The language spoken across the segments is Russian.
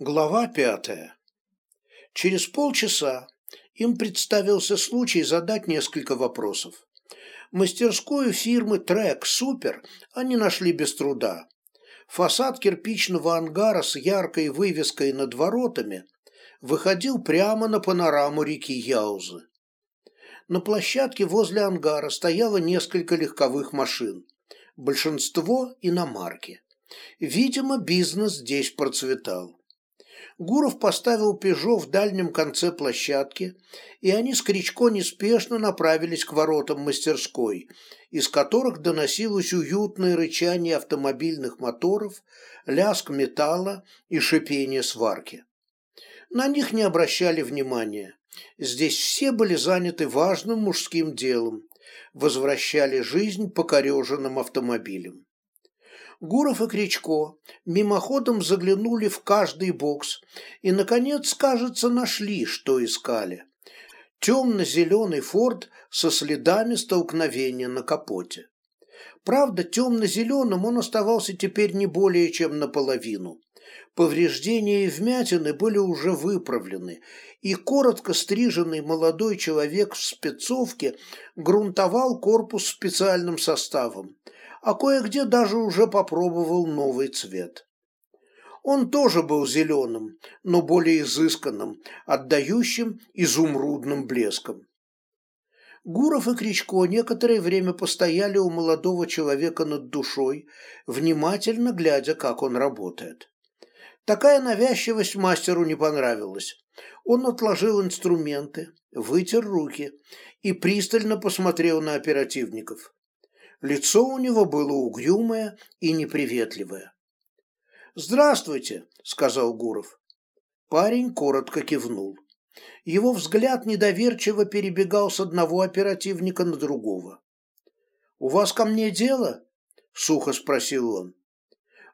Глава пятая. Через полчаса им представился случай задать несколько вопросов. Мастерскую фирмы «Трек Супер» они нашли без труда. Фасад кирпичного ангара с яркой вывеской над воротами выходил прямо на панораму реки Яузы. На площадке возле ангара стояло несколько легковых машин, большинство иномарки. Видимо, бизнес здесь процветал. Гуров поставил «Пежо» в дальнем конце площадки, и они с Кричко неспешно направились к воротам мастерской, из которых доносилось уютное рычание автомобильных моторов, лязг металла и шипение сварки. На них не обращали внимания. Здесь все были заняты важным мужским делом, возвращали жизнь покореженным автомобилям. Гуров и Кричко мимоходом заглянули в каждый бокс и, наконец, кажется, нашли, что искали. Темно-зеленый форд со следами столкновения на капоте. Правда, темно-зеленым он оставался теперь не более чем наполовину. Повреждения и вмятины были уже выправлены, и коротко стриженный молодой человек в спецовке грунтовал корпус специальным составом – а кое-где даже уже попробовал новый цвет. Он тоже был зеленым, но более изысканным, отдающим изумрудным блеском. Гуров и Кричко некоторое время постояли у молодого человека над душой, внимательно глядя, как он работает. Такая навязчивость мастеру не понравилась. Он отложил инструменты, вытер руки и пристально посмотрел на оперативников. Лицо у него было угрюмое и неприветливое. «Здравствуйте», — сказал Гуров. Парень коротко кивнул. Его взгляд недоверчиво перебегал с одного оперативника на другого. «У вас ко мне дело?» — сухо спросил он.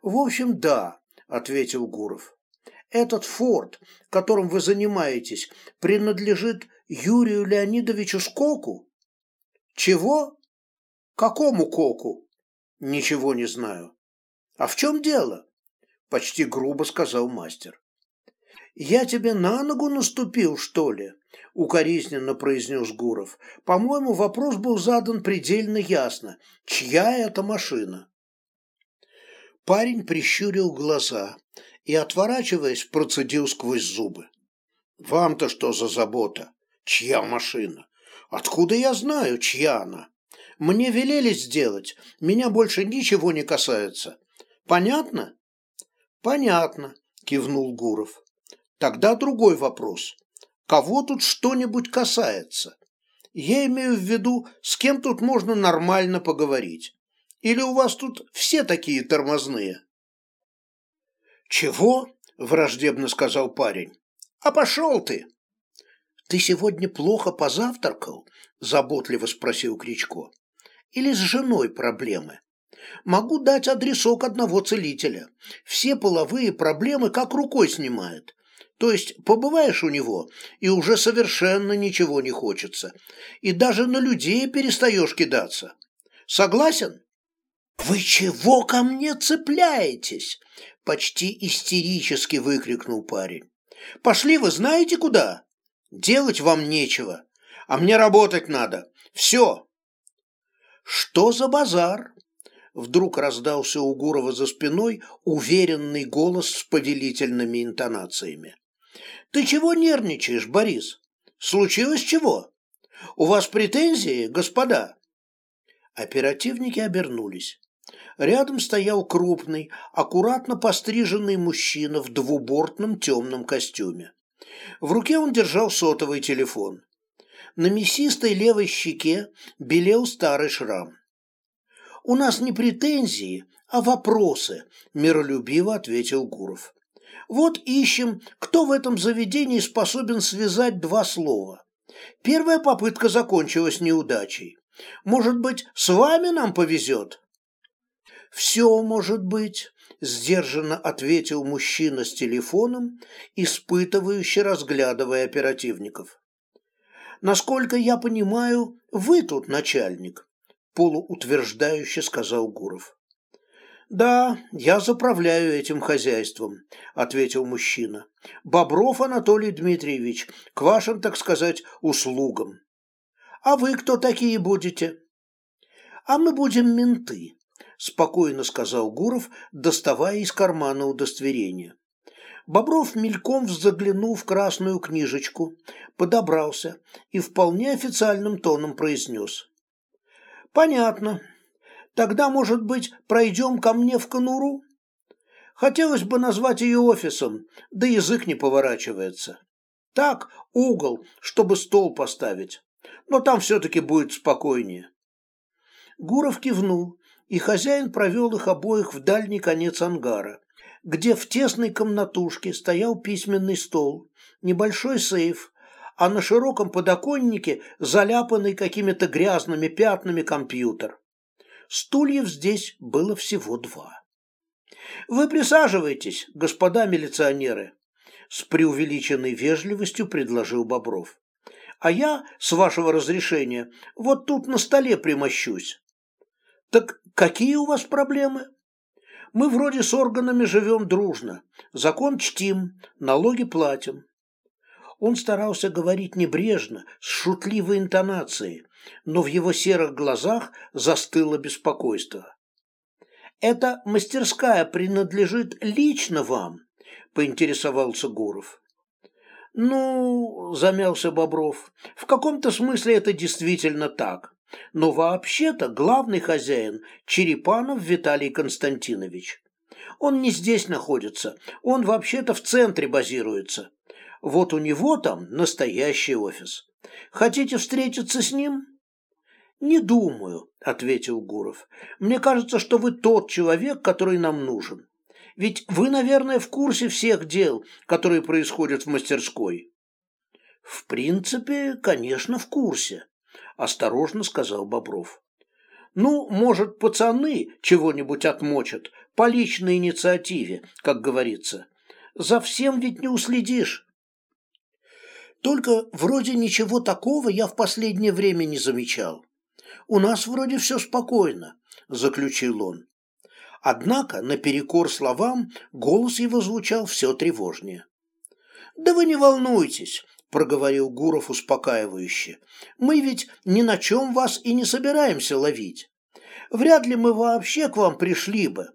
«В общем, да», — ответил Гуров. «Этот форт, которым вы занимаетесь, принадлежит Юрию Леонидовичу Скоку?» «Чего?» Какому коку? Ничего не знаю. А в чем дело? Почти грубо сказал мастер. Я тебе на ногу наступил, что ли? Укоризненно произнес Гуров. По-моему, вопрос был задан предельно ясно. Чья это машина? Парень прищурил глаза и, отворачиваясь, процедил сквозь зубы. «Вам-то что за забота? Чья машина? Откуда я знаю, чья она? Мне велели сделать, меня больше ничего не касается. Понятно? Понятно, кивнул Гуров. Тогда другой вопрос. Кого тут что-нибудь касается? Я имею в виду, с кем тут можно нормально поговорить. Или у вас тут все такие тормозные? Чего? Враждебно сказал парень. А пошел ты! Ты сегодня плохо позавтракал? Заботливо спросил Кричко или с женой проблемы. Могу дать адресок одного целителя. Все половые проблемы как рукой снимает. То есть побываешь у него, и уже совершенно ничего не хочется. И даже на людей перестаешь кидаться. Согласен? «Вы чего ко мне цепляетесь?» Почти истерически выкрикнул парень. «Пошли вы знаете куда? Делать вам нечего, а мне работать надо. Все, «Что за базар?» Вдруг раздался у Гурова за спиной уверенный голос с повелительными интонациями. «Ты чего нервничаешь, Борис? Случилось чего? У вас претензии, господа?» Оперативники обернулись. Рядом стоял крупный, аккуратно постриженный мужчина в двубортном темном костюме. В руке он держал сотовый телефон. На мясистой левой щеке белел старый шрам. «У нас не претензии, а вопросы», – миролюбиво ответил Гуров. «Вот ищем, кто в этом заведении способен связать два слова. Первая попытка закончилась неудачей. Может быть, с вами нам повезет?» «Все может быть», – сдержанно ответил мужчина с телефоном, испытывающе разглядывая оперативников. Насколько я понимаю, вы тут начальник, полуутверждающе сказал Гуров. да я заправляю этим хозяйством ответил мужчина. Бобров анатолий дмитриевич к вашим так сказать услугам а вы кто такие будете? А мы будем менты спокойно сказал гуров доставая из кармана удостоверение бобров мельком заглянул в красную книжечку подобрался и вполне официальным тоном произнес. Понятно. Тогда может быть пройдем ко мне в конуру? Хотелось бы назвать ее офисом да язык не поворачивается. Так угол чтобы стол поставить но там все-таки будет спокойнее гуров кивнул и хозяин провел их обоих в дальний конец ангара, где в тесной комнатушке стоял письменный стол, небольшой сейф, а на широком подоконнике заляпанный какими-то грязными пятнами компьютер. Стульев здесь было всего два. «Вы присаживайтесь, господа милиционеры», — с преувеличенной вежливостью предложил Бобров. «А я, с вашего разрешения, вот тут на столе примощусь». Так какие у вас проблемы? Мы вроде с органами живем дружно, закон чтим, налоги платим. Он старался говорить небрежно, с шутливой интонацией, но в его серых глазах застыло беспокойство. «Эта мастерская принадлежит лично вам?» – поинтересовался Гуров. «Ну, – замялся Бобров, – в каком-то смысле это действительно так. Но вообще-то главный хозяин Черепанов Виталий Константинович. Он не здесь находится, он вообще-то в центре базируется. Вот у него там настоящий офис. Хотите встретиться с ним? Не думаю, ответил Гуров. Мне кажется, что вы тот человек, который нам нужен. Ведь вы, наверное, в курсе всех дел, которые происходят в мастерской. В принципе, конечно, в курсе, осторожно сказал Бобров. Ну, может, пацаны чего-нибудь отмочат по личной инициативе, как говорится. За всем ведь не уследишь. Только вроде ничего такого я в последнее время не замечал. У нас вроде все спокойно, заключил он. Однако, наперекор словам, голос его звучал все тревожнее. «Да вы не волнуйтесь, проговорил Гуров успокаивающе. «Мы ведь ни на чем вас и не собираемся ловить. Вряд ли мы вообще к вам пришли бы,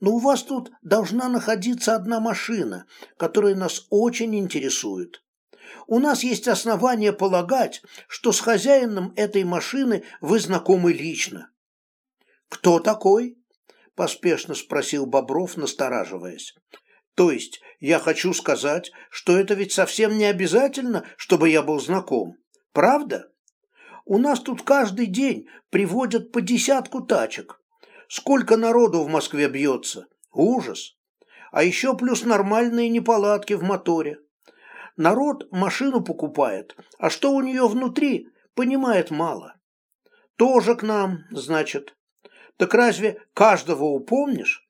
но у вас тут должна находиться одна машина, которая нас очень интересует. У нас есть основания полагать, что с хозяином этой машины вы знакомы лично». «Кто такой?» – поспешно спросил Бобров, настораживаясь. То есть я хочу сказать, что это ведь совсем не обязательно, чтобы я был знаком. Правда? У нас тут каждый день приводят по десятку тачек. Сколько народу в Москве бьется. Ужас. А еще плюс нормальные неполадки в моторе. Народ машину покупает, а что у нее внутри, понимает мало. Тоже к нам, значит. Так разве каждого упомнишь?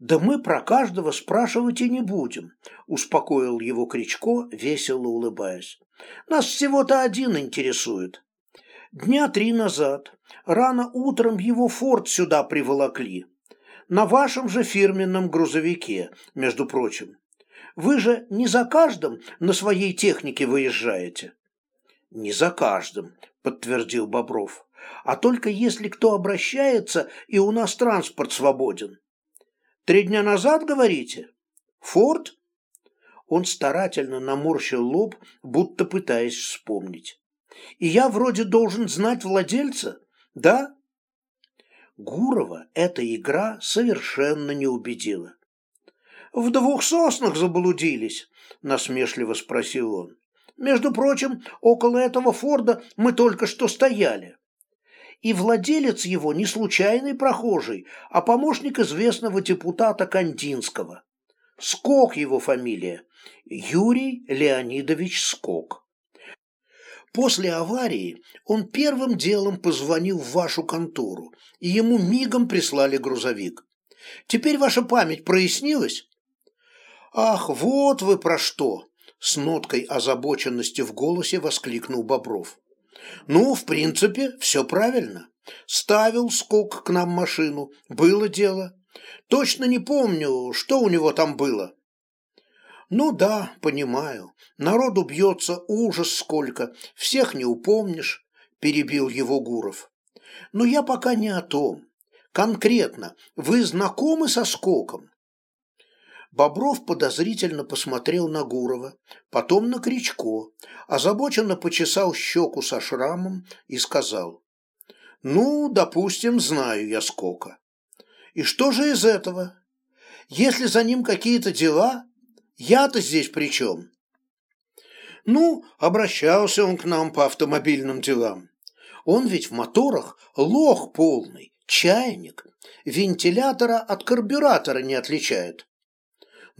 «Да мы про каждого спрашивать и не будем», – успокоил его Кричко, весело улыбаясь. «Нас всего-то один интересует. Дня три назад, рано утром его форт сюда приволокли. На вашем же фирменном грузовике, между прочим. Вы же не за каждым на своей технике выезжаете?» «Не за каждым», – подтвердил Бобров. «А только если кто обращается, и у нас транспорт свободен». Три дня назад, говорите? Форд? Он старательно наморщил лоб, будто пытаясь вспомнить. И я вроде должен знать владельца, да? Гурова эта игра совершенно не убедила. «В двух соснах заблудились?» – насмешливо спросил он. «Между прочим, около этого Форда мы только что стояли и владелец его не случайный прохожий, а помощник известного депутата Кандинского. Скок его фамилия. Юрий Леонидович Скок. После аварии он первым делом позвонил в вашу контору, и ему мигом прислали грузовик. Теперь ваша память прояснилась? Ах, вот вы про что! С ноткой озабоченности в голосе воскликнул Бобров. Ну, в принципе, все правильно. Ставил скок к нам машину, было дело. Точно не помню, что у него там было. Ну да, понимаю. Народу бьется ужас сколько, всех не упомнишь, перебил его Гуров. Но я пока не о том. Конкретно, вы знакомы со скоком? Бобров подозрительно посмотрел на Гурова, потом на Кричко, озабоченно почесал щеку со шрамом и сказал, «Ну, допустим, знаю я сколько. И что же из этого? Если за ним какие-то дела, я-то здесь при чем?» «Ну, обращался он к нам по автомобильным делам. Он ведь в моторах лох полный, чайник, вентилятора от карбюратора не отличает.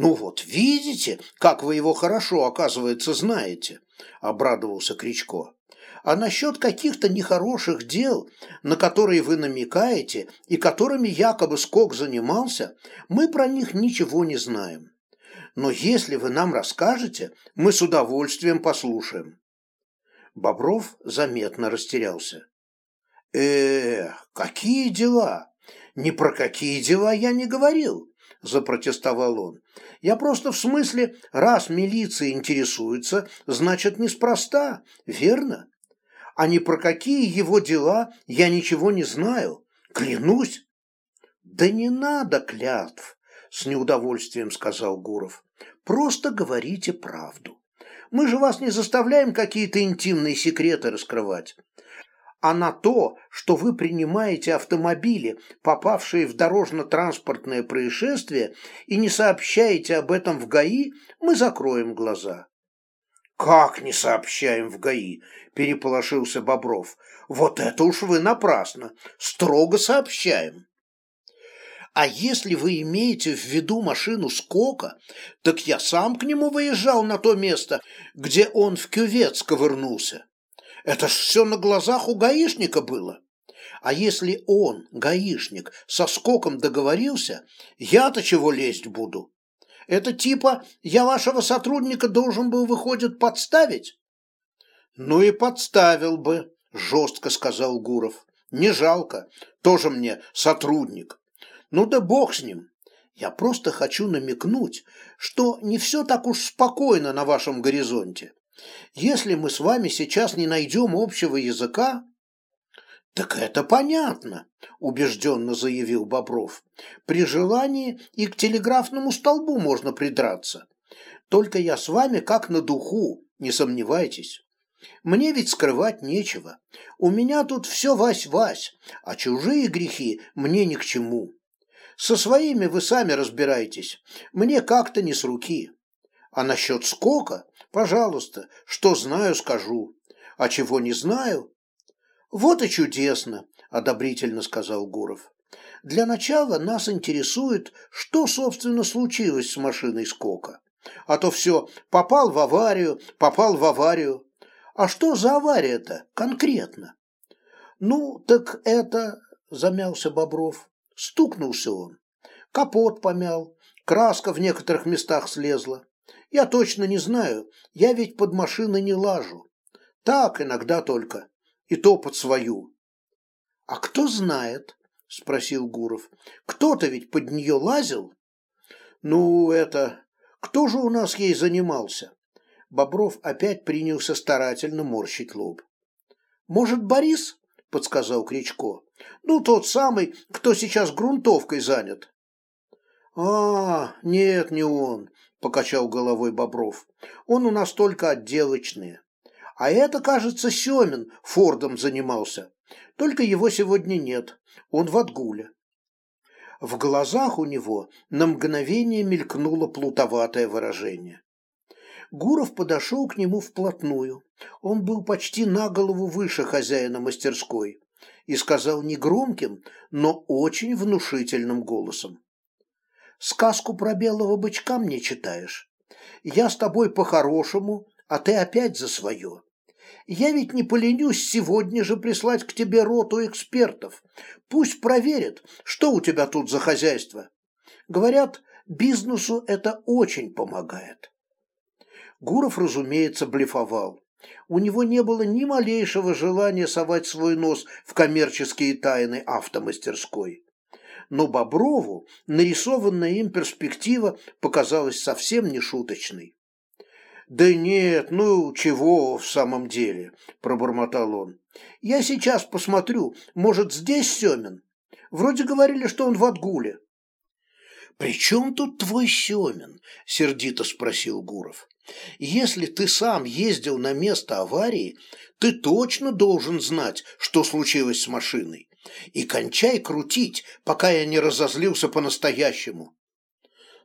«Ну вот, видите, как вы его хорошо, оказывается, знаете», – обрадовался Кричко. «А насчет каких-то нехороших дел, на которые вы намекаете и которыми якобы Скок занимался, мы про них ничего не знаем. Но если вы нам расскажете, мы с удовольствием послушаем». Бобров заметно растерялся. «Эх, какие дела! Ни про какие дела я не говорил. – запротестовал он. «Я просто в смысле, раз милиция интересуется, значит, неспроста, верно? А ни про какие его дела я ничего не знаю, клянусь». «Да не надо клятв», – с неудовольствием сказал Гуров. «Просто говорите правду. Мы же вас не заставляем какие-то интимные секреты раскрывать а на то, что вы принимаете автомобили, попавшие в дорожно-транспортное происшествие, и не сообщаете об этом в ГАИ, мы закроем глаза». «Как не сообщаем в ГАИ?» – переполошился Бобров. «Вот это уж вы напрасно. Строго сообщаем». А если вы имеете в виду машину Скока, так я сам к нему выезжал на то место, где он в кювет сковырнулся. Это ж все на глазах у гаишника было. А если он, гаишник, со скоком договорился, я-то чего лезть буду? Это типа я вашего сотрудника должен был, выходит, подставить? Ну и подставил бы, жестко сказал Гуров. Не жалко, тоже мне сотрудник. Ну да бог с ним. Я просто хочу намекнуть, что не все так уж спокойно на вашем горизонте. Если мы с вами сейчас не найдем общего языка, так это понятно, убежденно заявил Бобров. При желании и к телеграфному столбу можно придраться. Только я с вами как на духу, не сомневайтесь. Мне ведь скрывать нечего. У меня тут все вась-вась, а чужие грехи мне ни к чему. Со своими вы сами разбирайтесь. Мне как-то не с руки. А насчет скока Пожалуйста, что знаю, скажу. А чего не знаю? Вот и чудесно, одобрительно сказал Гуров. Для начала нас интересует, что, собственно, случилось с машиной скока. А то все попал в аварию, попал в аварию. А что за авария-то конкретно? Ну, так это, замялся Бобров. Стукнулся он. Капот помял, краска в некоторых местах слезла. Я точно не знаю, я ведь под машиной не лажу. Так, иногда только. И то под свою. А кто знает? Спросил Гуров. Кто-то ведь под нее лазил? Ну, это... Кто же у нас ей занимался? Бобров опять принялся старательно морщить лоб. Может, Борис? Подсказал Кричко. Ну, тот самый, кто сейчас грунтовкой занят. А, нет, не он покачал головой Бобров. Он у нас только отделочные. А это, кажется, Семин Фордом занимался. Только его сегодня нет. Он в отгуле. В глазах у него на мгновение мелькнуло плутоватое выражение. Гуров подошел к нему вплотную. Он был почти на голову выше хозяина мастерской и сказал негромким, но очень внушительным голосом. Сказку про белого бычка мне читаешь. Я с тобой по-хорошему, а ты опять за свое. Я ведь не поленюсь сегодня же прислать к тебе роту экспертов. Пусть проверят, что у тебя тут за хозяйство. Говорят, бизнесу это очень помогает. Гуров, разумеется, блефовал. У него не было ни малейшего желания совать свой нос в коммерческие тайны автомастерской но Боброву нарисованная им перспектива показалась совсем не шуточной. «Да нет, ну чего в самом деле?» – пробормотал он. «Я сейчас посмотрю, может, здесь Семин? Вроде говорили, что он в отгуле». «При чем тут твой Семин?» – сердито спросил Гуров. «Если ты сам ездил на место аварии, ты точно должен знать, что случилось с машиной. И кончай крутить, пока я не разозлился по-настоящему».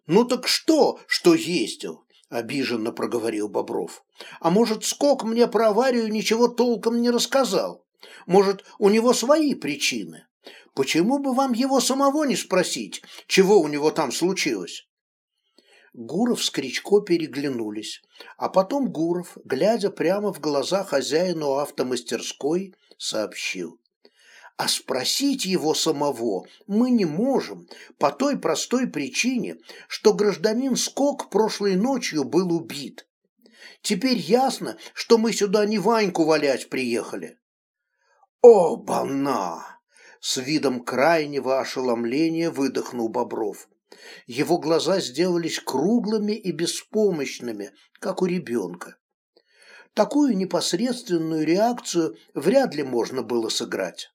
«Ну так что, что ездил? – обиженно проговорил Бобров. «А может, Скок мне про аварию ничего толком не рассказал? Может, у него свои причины? Почему бы вам его самого не спросить, чего у него там случилось?» Гуров с Кричко переглянулись, а потом Гуров, глядя прямо в глаза хозяину автомастерской, сообщил а спросить его самого мы не можем по той простой причине, что гражданин Скок прошлой ночью был убит. Теперь ясно, что мы сюда не Ваньку валять приехали. О, бана! С видом крайнего ошеломления выдохнул Бобров. Его глаза сделались круглыми и беспомощными, как у ребенка. Такую непосредственную реакцию вряд ли можно было сыграть.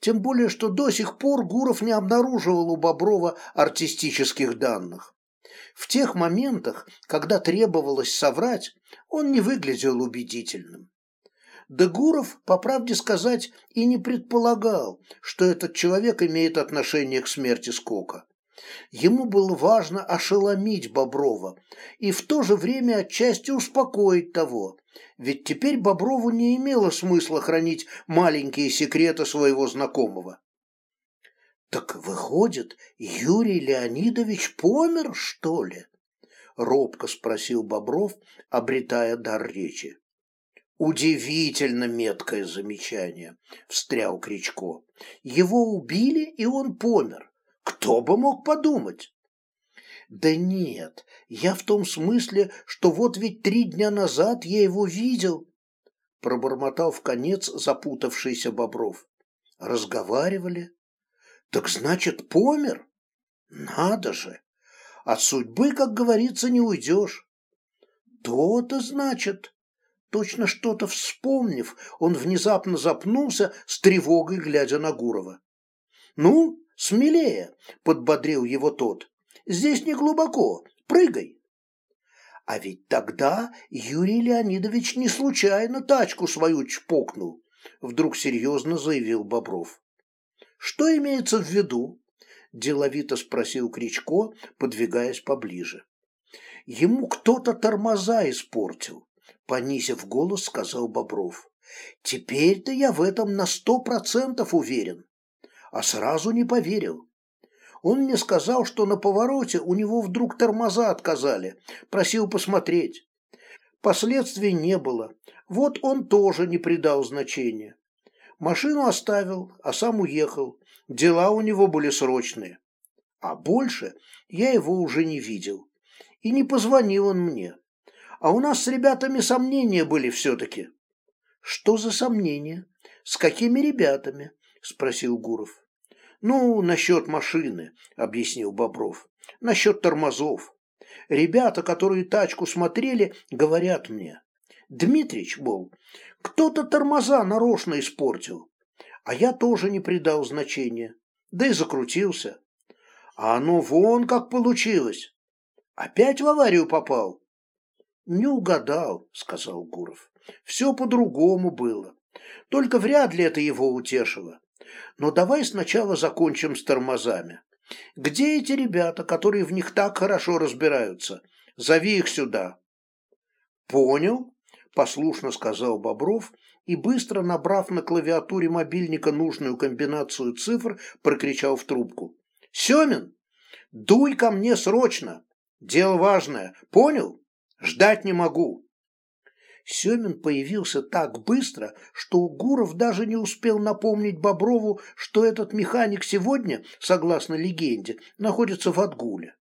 Тем более, что до сих пор Гуров не обнаруживал у Боброва артистических данных. В тех моментах, когда требовалось соврать, он не выглядел убедительным. Да Гуров, по правде сказать, и не предполагал, что этот человек имеет отношение к смерти Скока. Ему было важно ошеломить Боброва и в то же время отчасти успокоить того, ведь теперь Боброву не имело смысла хранить маленькие секреты своего знакомого. «Так выходит, Юрий Леонидович помер, что ли?» — робко спросил Бобров, обретая дар речи. «Удивительно меткое замечание», — встрял Кричко. «Его убили, и он помер. Кто бы мог подумать? Да нет, я в том смысле, что вот ведь три дня назад я его видел, пробормотал в конец запутавшийся Бобров. Разговаривали? Так значит, помер? Надо же! От судьбы, как говорится, не уйдешь. То-то значит. Точно что-то вспомнив, он внезапно запнулся с тревогой, глядя на Гурова. «Ну, смелее!» – подбодрил его тот. «Здесь не глубоко, прыгай!» А ведь тогда Юрий Леонидович не случайно тачку свою чпокнул, вдруг серьезно заявил Бобров. Что имеется в виду? Деловито спросил Кричко, подвигаясь поближе. Ему кто-то тормоза испортил, понизив голос, сказал Бобров. Теперь-то я в этом на сто процентов уверен а сразу не поверил. Он мне сказал, что на повороте у него вдруг тормоза отказали, просил посмотреть. Последствий не было, вот он тоже не придал значения. Машину оставил, а сам уехал, дела у него были срочные. А больше я его уже не видел. И не позвонил он мне. А у нас с ребятами сомнения были все-таки. Что за сомнения? С какими ребятами? Спросил Гуров. «Ну, насчет машины», — объяснил Бобров. «Насчет тормозов. Ребята, которые тачку смотрели, говорят мне. Дмитрич, мол, кто-то тормоза нарочно испортил. А я тоже не придал значения. Да и закрутился. А оно вон как получилось. Опять в аварию попал. «Не угадал», — сказал Гуров. «Все по-другому было. Только вряд ли это его утешило. Но давай сначала закончим с тормозами. Где эти ребята, которые в них так хорошо разбираются? Зови их сюда. Понял, послушно сказал Бобров и, быстро набрав на клавиатуре мобильника нужную комбинацию цифр, прокричал в трубку. «Семин, дуй ко мне срочно! Дело важное, понял? Ждать не могу!» Семин появился так быстро, что Гуров даже не успел напомнить Боброву, что этот механик сегодня, согласно легенде, находится в отгуле.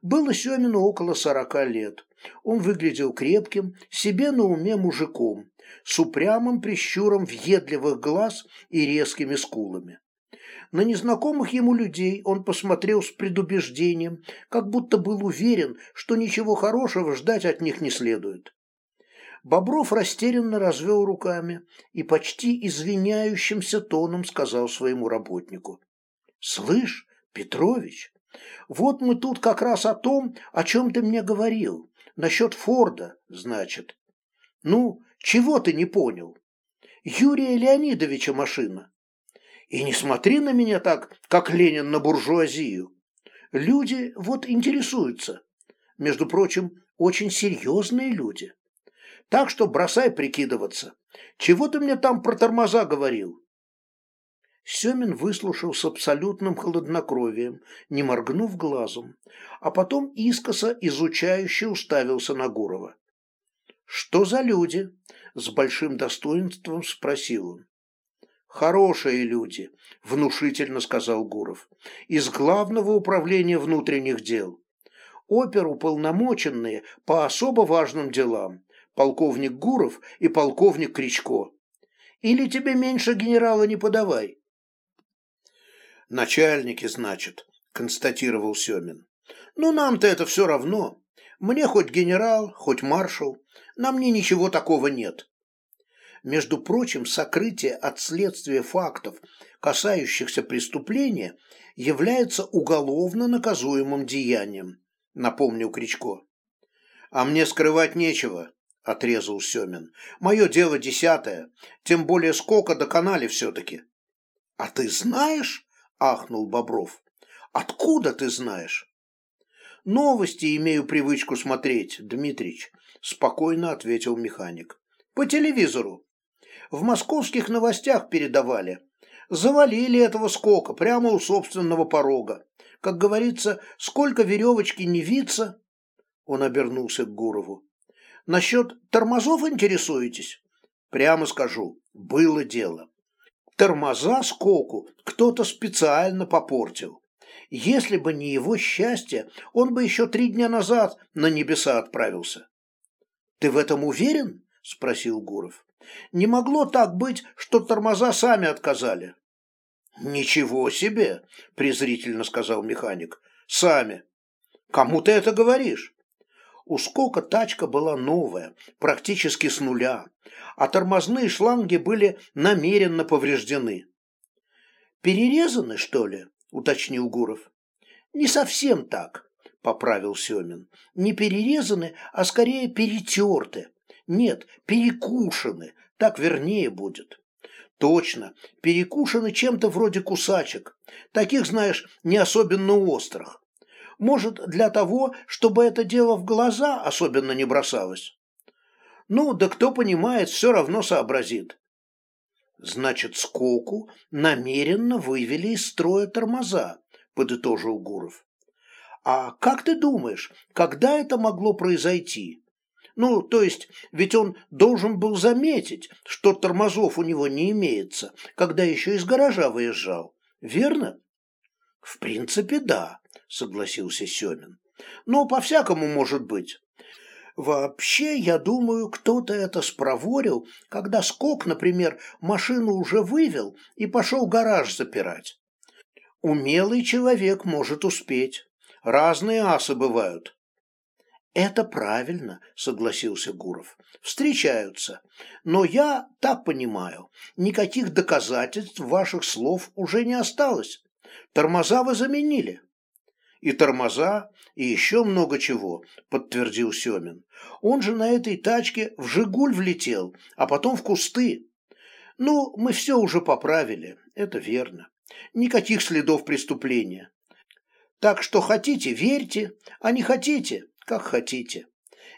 Было Семину около сорока лет. Он выглядел крепким, себе на уме мужиком, с упрямым прищуром въедливых глаз и резкими скулами. На незнакомых ему людей он посмотрел с предубеждением, как будто был уверен, что ничего хорошего ждать от них не следует. Бобров растерянно развел руками и почти извиняющимся тоном сказал своему работнику. «Слышь, Петрович, вот мы тут как раз о том, о чем ты мне говорил. Насчет Форда, значит. Ну, чего ты не понял? Юрия Леонидовича машина. И не смотри на меня так, как Ленин на буржуазию. Люди вот интересуются. Между прочим, очень серьезные люди. Так что бросай прикидываться. Чего ты мне там про тормоза говорил? Семин выслушал с абсолютным хладнокровием, не моргнув глазом, а потом искоса изучающе уставился на Гурова. «Что за люди?» – с большим достоинством спросил он. «Хорошие люди», – внушительно сказал Гуров, – «из Главного управления внутренних дел. Оперуполномоченные по особо важным делам, полковник Гуров и полковник Кричко. Или тебе меньше генерала не подавай?» «Начальники, значит», – констатировал Семин. «Ну, нам-то это все равно. Мне хоть генерал, хоть маршал, на мне ничего такого нет». Между прочим, сокрытие от следствия фактов, касающихся преступления, является уголовно наказуемым деянием, напомнил Кричко. «А мне скрывать нечего», – отрезал Семин. «Мое дело десятое, тем более сколько до канале все-таки». «А ты знаешь?» ахнул Бобров. Откуда ты знаешь? Новости имею привычку смотреть, Дмитрич, спокойно ответил механик. По телевизору. В московских новостях передавали. Завалили этого скока прямо у собственного порога. Как говорится, сколько веревочки не виться. Он обернулся к Гурову. Насчет тормозов интересуетесь? Прямо скажу, было дело. Тормоза скоку кто-то специально попортил. Если бы не его счастье, он бы еще три дня назад на небеса отправился. «Ты в этом уверен?» – спросил Гуров. «Не могло так быть, что тормоза сами отказали». «Ничего себе!» – презрительно сказал механик. «Сами. Кому ты это говоришь?» У Скока тачка была новая, практически с нуля, а тормозные шланги были намеренно повреждены. «Перерезаны, что ли?» – уточнил Гуров. «Не совсем так», – поправил Семин. «Не перерезаны, а скорее перетерты. Нет, перекушены, так вернее будет». Точно, перекушены чем-то вроде кусачек. Таких, знаешь, не особенно острых. Может, для того, чтобы это дело в глаза особенно не бросалось. Ну, да кто понимает, все равно сообразит. Значит, скоку намеренно вывели из строя тормоза, подытожил Гуров. А как ты думаешь, когда это могло произойти? Ну, то есть, ведь он должен был заметить, что тормозов у него не имеется, когда еще из гаража выезжал, верно? В принципе, да, согласился Семин. Но по-всякому может быть. Вообще, я думаю, кто-то это спроворил, когда Скок, например, машину уже вывел и пошел гараж запирать. Умелый человек может успеть. Разные асы бывают. Это правильно, согласился Гуров. Встречаются. Но я так понимаю, никаких доказательств ваших слов уже не осталось. Тормоза вы заменили и тормоза, и еще много чего», – подтвердил Семин. «Он же на этой тачке в «Жигуль» влетел, а потом в кусты. Ну, мы все уже поправили, это верно. Никаких следов преступления. Так что хотите, верьте, а не хотите, как хотите.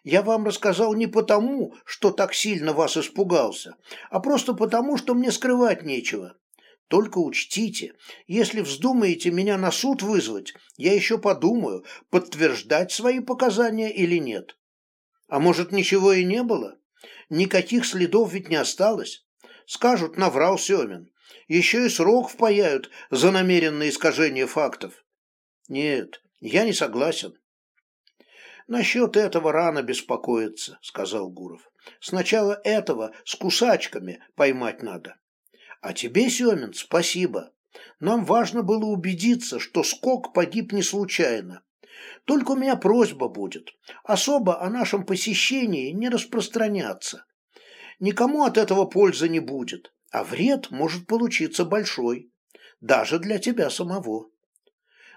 Я вам рассказал не потому, что так сильно вас испугался, а просто потому, что мне скрывать нечего. Только учтите, если вздумаете меня на суд вызвать, я еще подумаю, подтверждать свои показания или нет. А может, ничего и не было? Никаких следов ведь не осталось. Скажут, наврал Семин. Еще и срок впаяют за намеренное искажение фактов. Нет, я не согласен. Насчет этого рано беспокоиться, сказал Гуров. Сначала этого с кусачками поймать надо. А тебе, Семин, спасибо. Нам важно было убедиться, что скок погиб не случайно. Только у меня просьба будет, особо о нашем посещении не распространяться. Никому от этого пользы не будет, а вред может получиться большой, даже для тебя самого.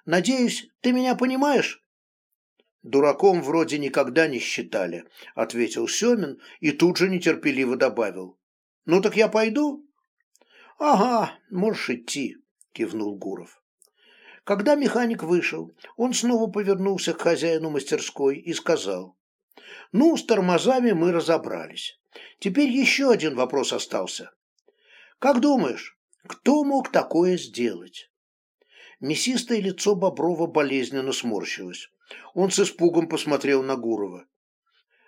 Надеюсь, ты меня понимаешь? Дураком вроде никогда не считали, ответил Семин и тут же нетерпеливо добавил. Ну так я пойду? Ага, можешь идти, кивнул Гуров. Когда механик вышел, он снова повернулся к хозяину мастерской и сказал. «Ну, с тормозами мы разобрались. Теперь еще один вопрос остался. Как думаешь, кто мог такое сделать?» Мясистое лицо Боброва болезненно сморщилось. Он с испугом посмотрел на Гурова.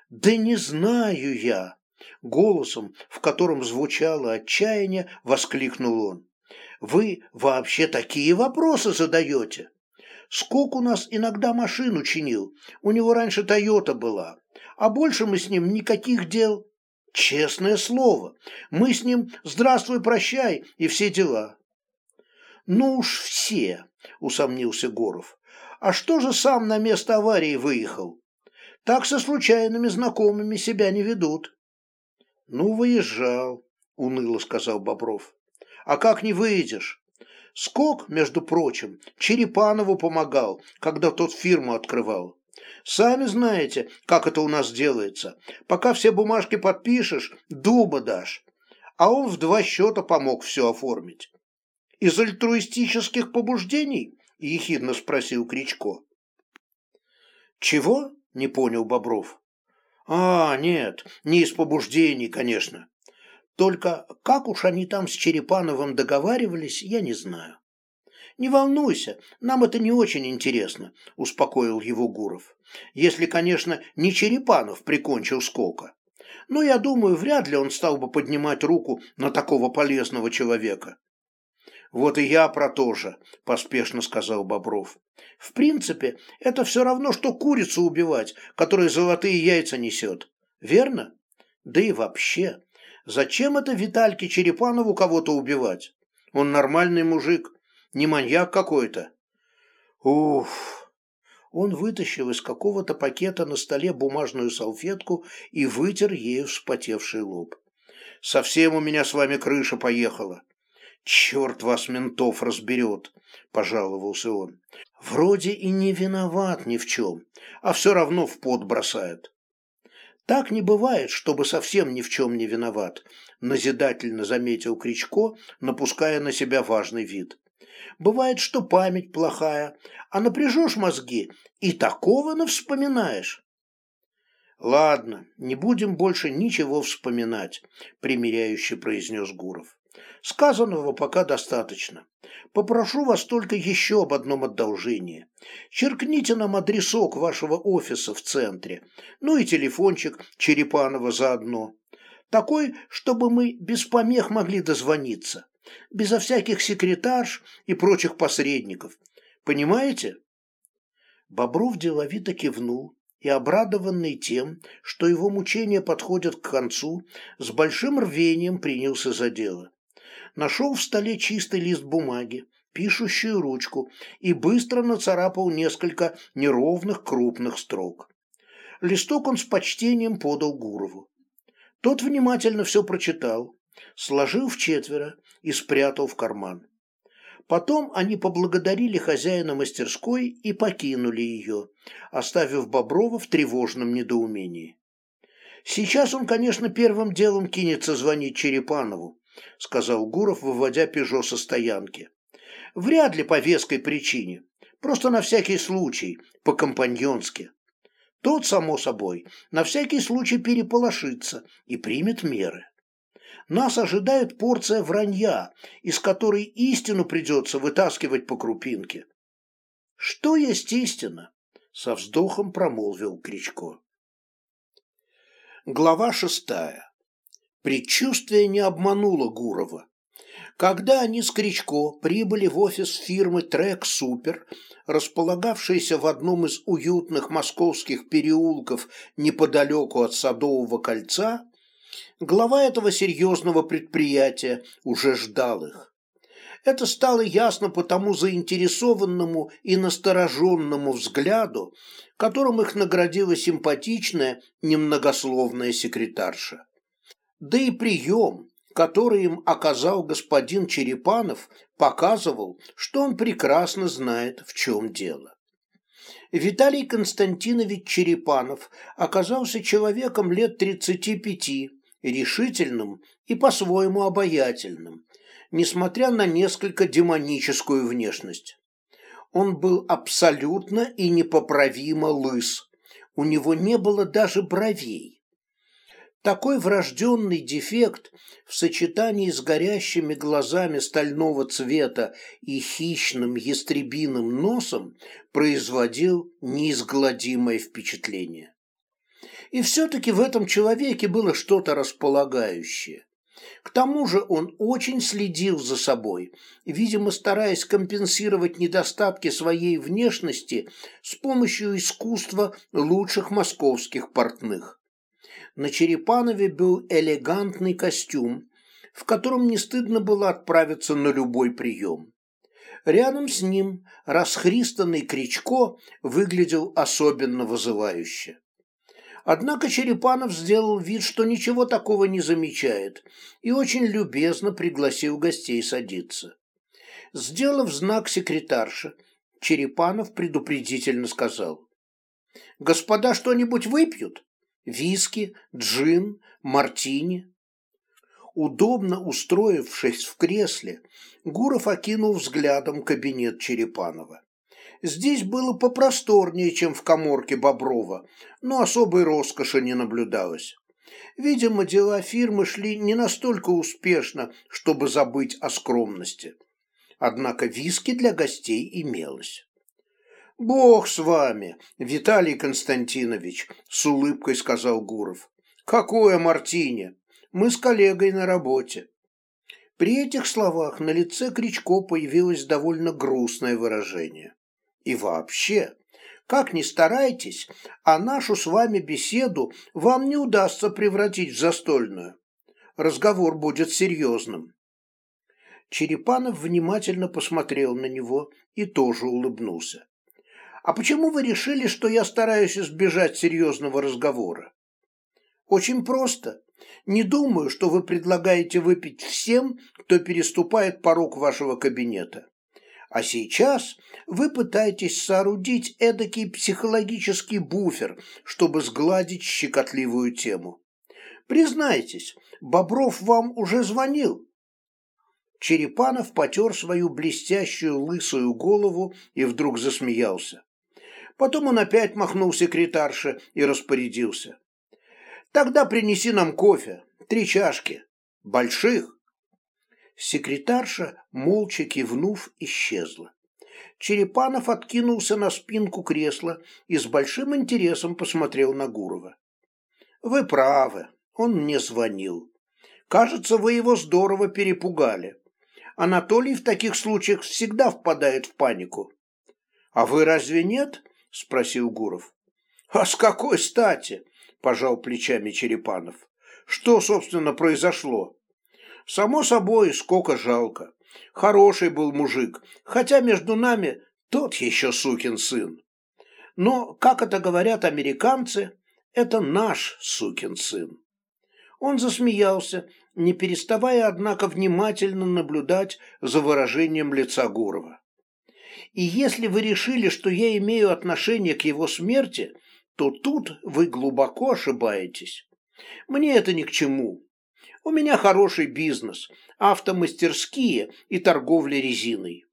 «Да не знаю я!» Голосом, в котором звучало отчаяние, воскликнул он. «Вы вообще такие вопросы задаете?» Скок у нас иногда машину чинил, у него раньше Тойота была, а больше мы с ним никаких дел. Честное слово, мы с ним «здравствуй, прощай» и все дела. Ну уж все, усомнился Горов. А что же сам на место аварии выехал? Так со случайными знакомыми себя не ведут. Ну, выезжал, уныло сказал Бобров. А как не выйдешь? Скок, между прочим, Черепанову помогал, когда тот фирму открывал. Сами знаете, как это у нас делается. Пока все бумажки подпишешь, дуба дашь. А он в два счета помог все оформить. Из альтруистических побуждений? Ехидно спросил Кричко. Чего? Не понял Бобров. А, нет, не из побуждений, конечно. Только как уж они там с Черепановым договаривались, я не знаю. «Не волнуйся, нам это не очень интересно», – успокоил его Гуров. «Если, конечно, не Черепанов прикончил Скока. Но я думаю, вряд ли он стал бы поднимать руку на такого полезного человека. «Вот и я про то же», – поспешно сказал Бобров. «В принципе, это все равно, что курицу убивать, которая золотые яйца несет. Верно? Да и вообще, зачем это Витальке Черепанову кого-то убивать? Он нормальный мужик, не маньяк какой-то». «Уф!» Он вытащил из какого-то пакета на столе бумажную салфетку и вытер ею вспотевший лоб. «Совсем у меня с вами крыша поехала. «Черт вас, ментов, разберет!» – пожаловался он. «Вроде и не виноват ни в чем, а все равно в пот бросает». «Так не бывает, чтобы совсем ни в чем не виноват», – назидательно заметил Кричко, напуская на себя важный вид. «Бывает, что память плохая, а напряжешь мозги и такого навспоминаешь». «Ладно, не будем больше ничего вспоминать», – примиряюще произнес Гуров. Сказанного пока достаточно. Попрошу вас только еще об одном одолжении. Черкните нам адресок вашего офиса в центре, ну и телефончик Черепанова заодно. Такой, чтобы мы без помех могли дозвониться, безо всяких секретарш и прочих посредников. Понимаете? Бобров деловито кивнул и, обрадованный тем, что его мучения подходят к концу, с большим рвением принялся за дело нашел в столе чистый лист бумаги, пишущую ручку и быстро нацарапал несколько неровных крупных строк. Листок он с почтением подал Гурову. Тот внимательно все прочитал, сложил в четверо и спрятал в карман. Потом они поблагодарили хозяина мастерской и покинули ее, оставив Боброва в тревожном недоумении. Сейчас он, конечно, первым делом кинется звонить Черепанову, — сказал Гуров, выводя «Пежо» со стоянки. «Вряд ли по веской причине. Просто на всякий случай, по-компаньонски. Тот, само собой, на всякий случай переполошится и примет меры. Нас ожидает порция вранья, из которой истину придется вытаскивать по крупинке». «Что есть истина?» — со вздохом промолвил Кричко. Глава шестая Предчувствие не обмануло Гурова. Когда они с Кричко прибыли в офис фирмы «Трек Супер», располагавшейся в одном из уютных московских переулков неподалеку от Садового кольца, глава этого серьезного предприятия уже ждал их. Это стало ясно по тому заинтересованному и настороженному взгляду, которым их наградила симпатичная, немногословная секретарша. Да и прием, который им оказал господин Черепанов, показывал, что он прекрасно знает, в чем дело. Виталий Константинович Черепанов оказался человеком лет 35, решительным и по-своему обаятельным, несмотря на несколько демоническую внешность. Он был абсолютно и непоправимо лыс. У него не было даже бровей. Такой врожденный дефект в сочетании с горящими глазами стального цвета и хищным ястребиным носом производил неизгладимое впечатление. И все-таки в этом человеке было что-то располагающее. К тому же он очень следил за собой, видимо, стараясь компенсировать недостатки своей внешности с помощью искусства лучших московских портных. На Черепанове был элегантный костюм, в котором не стыдно было отправиться на любой прием. Рядом с ним расхристанный Кричко выглядел особенно вызывающе. Однако Черепанов сделал вид, что ничего такого не замечает, и очень любезно пригласил гостей садиться. Сделав знак секретарше, Черепанов предупредительно сказал. «Господа что-нибудь выпьют? Виски, джин, мартини?» Удобно устроившись в кресле, Гуров окинул взглядом кабинет Черепанова. Здесь было попросторнее, чем в коморке Боброва, но особой роскоши не наблюдалось. Видимо, дела фирмы шли не настолько успешно, чтобы забыть о скромности. Однако виски для гостей имелось. «Бог с вами, Виталий Константинович», — с улыбкой сказал Гуров. «Какое мартини! Мы с коллегой на работе». При этих словах на лице Кричко появилось довольно грустное выражение. И вообще, как ни старайтесь, а нашу с вами беседу вам не удастся превратить в застольную. Разговор будет серьезным. Черепанов внимательно посмотрел на него и тоже улыбнулся. «А почему вы решили, что я стараюсь избежать серьезного разговора?» «Очень просто. Не думаю, что вы предлагаете выпить всем, кто переступает порог вашего кабинета. А сейчас вы пытаетесь соорудить эдакий психологический буфер, чтобы сгладить щекотливую тему. Признайтесь, Бобров вам уже звонил. Черепанов потер свою блестящую лысую голову и вдруг засмеялся. Потом он опять махнул секретарше и распорядился. «Тогда принеси нам кофе, три чашки, больших». Секретарша, молча кивнув, исчезла. Черепанов откинулся на спинку кресла и с большим интересом посмотрел на Гурова. «Вы правы, он мне звонил. Кажется, вы его здорово перепугали. Анатолий в таких случаях всегда впадает в панику». «А вы разве нет?» – спросил Гуров. «А с какой стати?» – пожал плечами Черепанов. «Что, собственно, произошло?» Само собой, сколько жалко. Хороший был мужик, хотя между нами тот еще сукин сын. Но, как это говорят американцы, это наш сукин сын. Он засмеялся, не переставая, однако, внимательно наблюдать за выражением лица Гурова. И если вы решили, что я имею отношение к его смерти, то тут вы глубоко ошибаетесь. Мне это ни к чему. У меня хороший бизнес, автомастерские и торговля резиной.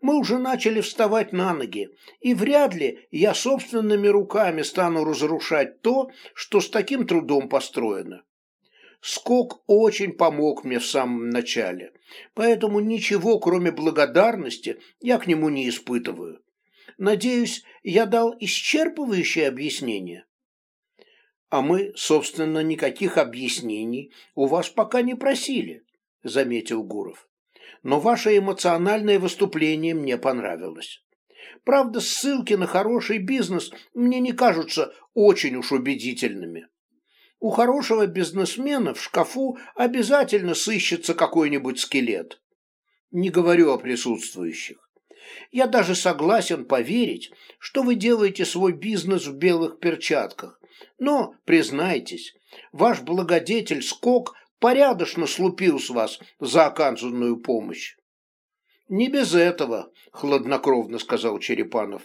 Мы уже начали вставать на ноги, и вряд ли я собственными руками стану разрушать то, что с таким трудом построено. Скок очень помог мне в самом начале, поэтому ничего, кроме благодарности, я к нему не испытываю. Надеюсь, я дал исчерпывающее объяснение. А мы, собственно, никаких объяснений у вас пока не просили, заметил Гуров. Но ваше эмоциональное выступление мне понравилось. Правда, ссылки на хороший бизнес мне не кажутся очень уж убедительными. У хорошего бизнесмена в шкафу обязательно сыщется какой-нибудь скелет. Не говорю о присутствующих. Я даже согласен поверить, что вы делаете свой бизнес в белых перчатках. Но, признайтесь, ваш благодетель Скок порядочно слупил с вас за оказанную помощь. «Не без этого», — хладнокровно сказал Черепанов.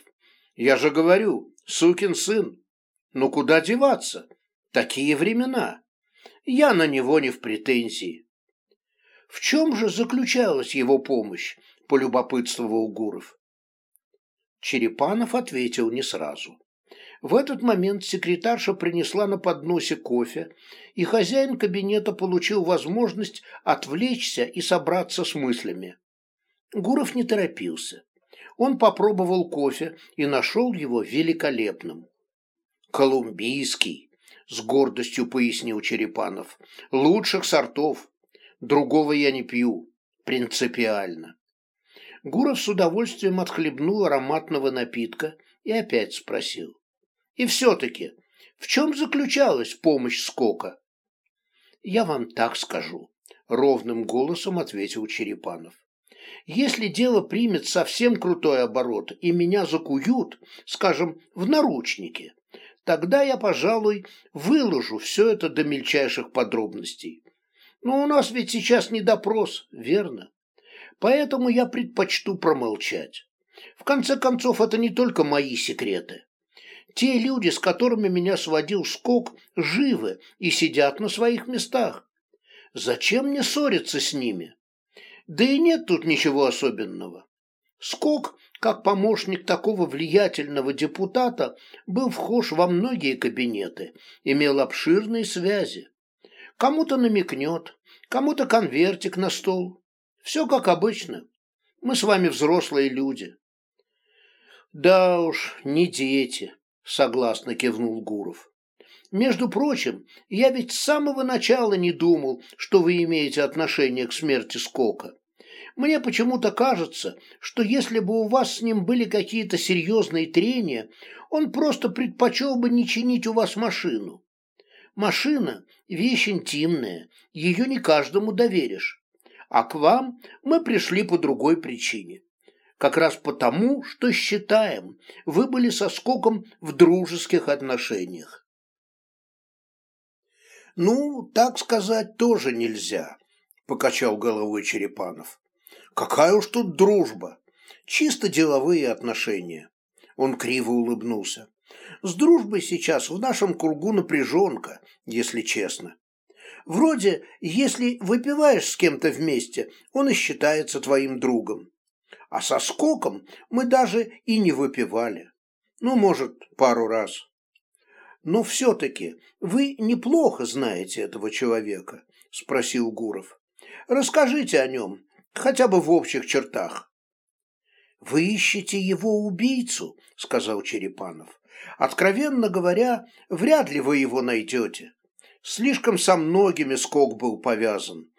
«Я же говорю, сукин сын. Но куда деваться? Такие времена. Я на него не в претензии». «В чем же заключалась его помощь?» – полюбопытствовал Гуров. Черепанов ответил не сразу. В этот момент секретарша принесла на подносе кофе, и хозяин кабинета получил возможность отвлечься и собраться с мыслями. Гуров не торопился. Он попробовал кофе и нашел его великолепным. «Колумбийский», — с гордостью пояснил Черепанов, — «лучших сортов. Другого я не пью. Принципиально». Гуров с удовольствием отхлебнул ароматного напитка и опять спросил. И все-таки, в чем заключалась помощь Скока? Я вам так скажу, ровным голосом ответил Черепанов. Если дело примет совсем крутой оборот и меня закуют, скажем, в наручники, тогда я, пожалуй, выложу все это до мельчайших подробностей. Но у нас ведь сейчас не допрос, верно? Поэтому я предпочту промолчать. В конце концов, это не только мои секреты. Те люди, с которыми меня сводил скок, живы и сидят на своих местах. Зачем мне ссориться с ними? Да и нет тут ничего особенного. Скок, как помощник такого влиятельного депутата, был вхож во многие кабинеты, имел обширные связи. Кому-то намекнет, кому-то конвертик на стол. Все как обычно. Мы с вами взрослые люди. Да уж, не дети согласно кивнул Гуров. Между прочим, я ведь с самого начала не думал, что вы имеете отношение к смерти Скока. Мне почему-то кажется, что если бы у вас с ним были какие-то серьезные трения, он просто предпочел бы не чинить у вас машину. Машина – вещь интимная, ее не каждому доверишь. А к вам мы пришли по другой причине как раз потому, что считаем, вы были со скоком в дружеских отношениях. Ну, так сказать тоже нельзя, покачал головой Черепанов. Какая уж тут дружба, чисто деловые отношения. Он криво улыбнулся. С дружбой сейчас в нашем кругу напряженка, если честно. Вроде, если выпиваешь с кем-то вместе, он и считается твоим другом а со скоком мы даже и не выпивали. Ну, может, пару раз. Но все-таки вы неплохо знаете этого человека, спросил Гуров. Расскажите о нем, хотя бы в общих чертах. Вы ищете его убийцу, сказал Черепанов. Откровенно говоря, вряд ли вы его найдете. Слишком со многими скок был повязан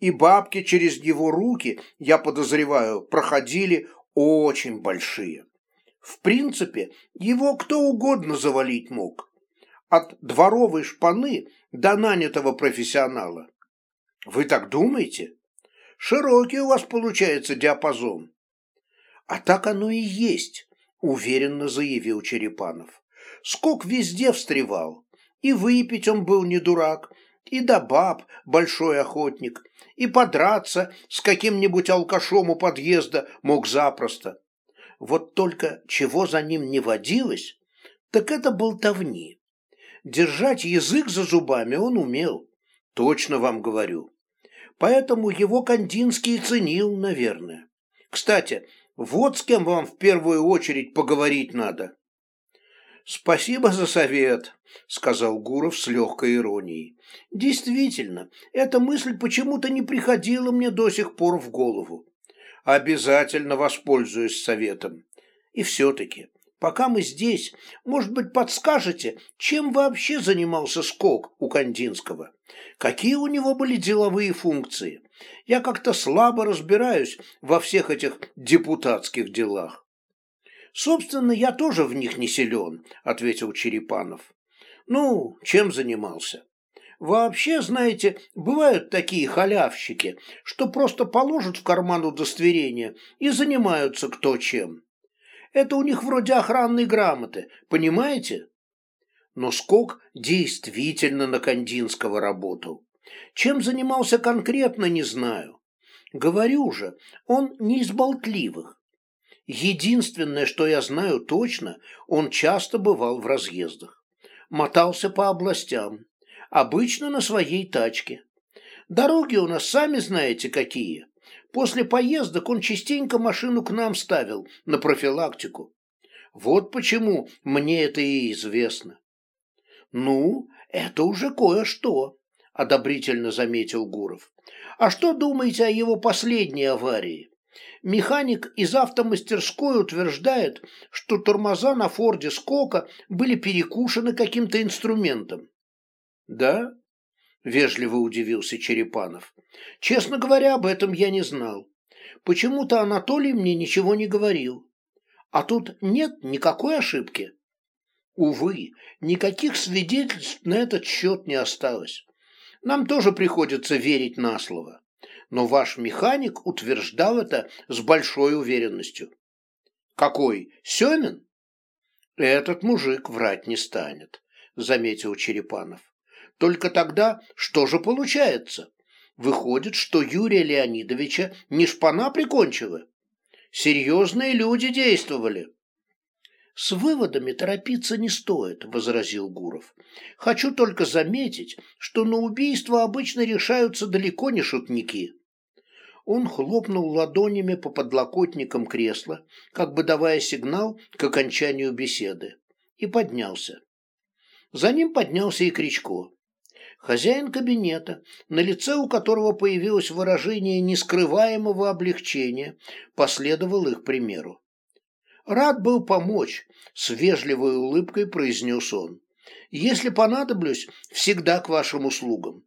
и бабки через его руки, я подозреваю, проходили очень большие. В принципе, его кто угодно завалить мог. От дворовой шпаны до нанятого профессионала. Вы так думаете? Широкий у вас получается диапазон. А так оно и есть, уверенно заявил Черепанов. Скок везде встревал. И выпить он был не дурак, и до баб большой охотник, и подраться с каким-нибудь алкашом у подъезда мог запросто. Вот только чего за ним не водилось, так это болтовни. Держать язык за зубами он умел, точно вам говорю. Поэтому его Кандинский ценил, наверное. Кстати, вот с кем вам в первую очередь поговорить надо. «Спасибо за совет», — сказал Гуров с легкой иронией. «Действительно, эта мысль почему-то не приходила мне до сих пор в голову. Обязательно воспользуюсь советом. И все-таки, пока мы здесь, может быть, подскажете, чем вообще занимался Скок у Кандинского? Какие у него были деловые функции? Я как-то слабо разбираюсь во всех этих депутатских делах». «Собственно, я тоже в них не силен», — ответил Черепанов. «Ну, чем занимался? Вообще, знаете, бывают такие халявщики, что просто положат в карман удостоверение и занимаются кто чем. Это у них вроде охранной грамоты, понимаете? Но Скок действительно на Кандинского работал. Чем занимался конкретно, не знаю. Говорю же, он не из болтливых. Единственное, что я знаю точно, он часто бывал в разъездах. Мотался по областям, обычно на своей тачке. Дороги у нас сами знаете какие. После поездок он частенько машину к нам ставил на профилактику. Вот почему мне это и известно. Ну, это уже кое-что, одобрительно заметил Гуров. А что думаете о его последней аварии? Механик из автомастерской утверждает, что тормоза на Форде Скока были перекушены каким-то инструментом. Да? Вежливо удивился Черепанов. Честно говоря, об этом я не знал. Почему-то Анатолий мне ничего не говорил. А тут нет никакой ошибки. Увы, никаких свидетельств на этот счет не осталось. Нам тоже приходится верить на слово. Но ваш механик утверждал это с большой уверенностью. Какой? Семин? Этот мужик врать не станет, заметил Черепанов. Только тогда что же получается? Выходит, что Юрия Леонидовича не шпана прикончила? Серьезные люди действовали. «С выводами торопиться не стоит», — возразил Гуров. «Хочу только заметить, что на убийство обычно решаются далеко не шутники». Он хлопнул ладонями по подлокотникам кресла, как бы давая сигнал к окончанию беседы, и поднялся. За ним поднялся и Кричко. Хозяин кабинета, на лице у которого появилось выражение нескрываемого облегчения, последовал их примеру. Рад был помочь, с вежливой улыбкой произнес он. Если понадоблюсь, всегда к вашим услугам.